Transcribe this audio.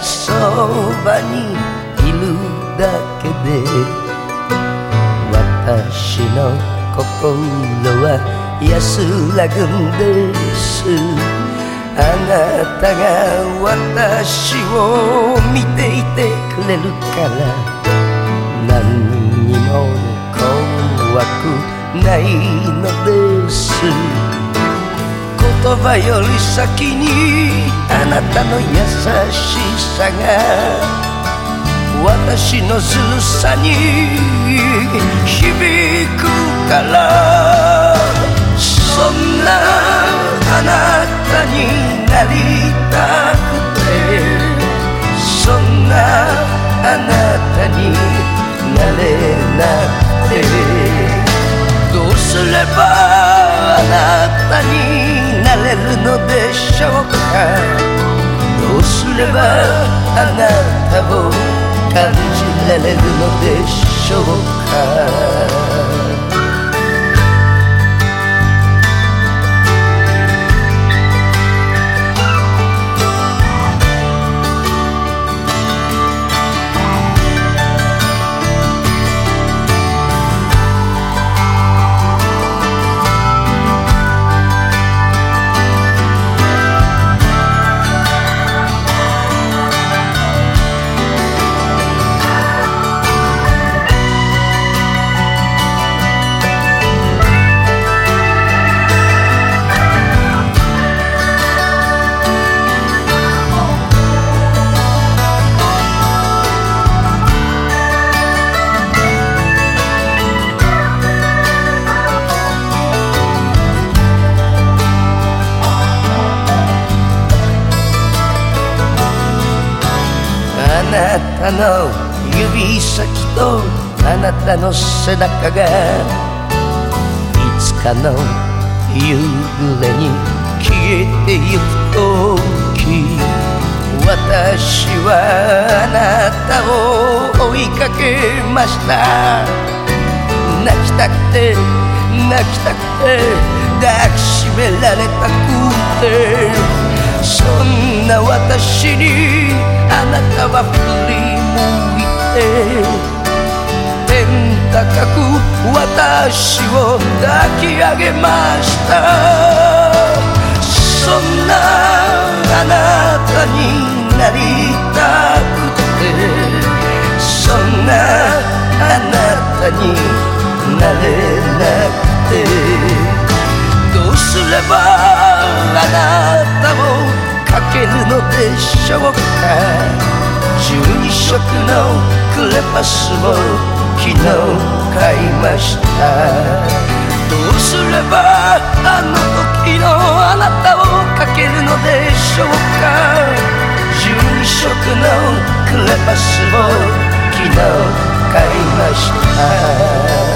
そばにいるだけで私の心は安らぐんです。あなたが私を見ていてくれるから何にも怖くないのです。言葉より先にあなたの優しさが私のずるさに響くから。そんなあなたにどうすればあなたを感じられるのでしょうかたの指先とあなたの背中がいつかの夕暮れに消えてゆくとき私はあなたを追いかけました。泣きたくて泣きたくて抱きしめられたくてそんな私にあなたは振り向いて天高く私を抱き上げました。そんなあなたになりたくてそんなあなたになれなくてどうすればけるのでしょうか。十二色のクレパスを昨日買いました。どうすればあの時のあなたをかけるのでしょうか。十二色のクレパスを昨日買いました。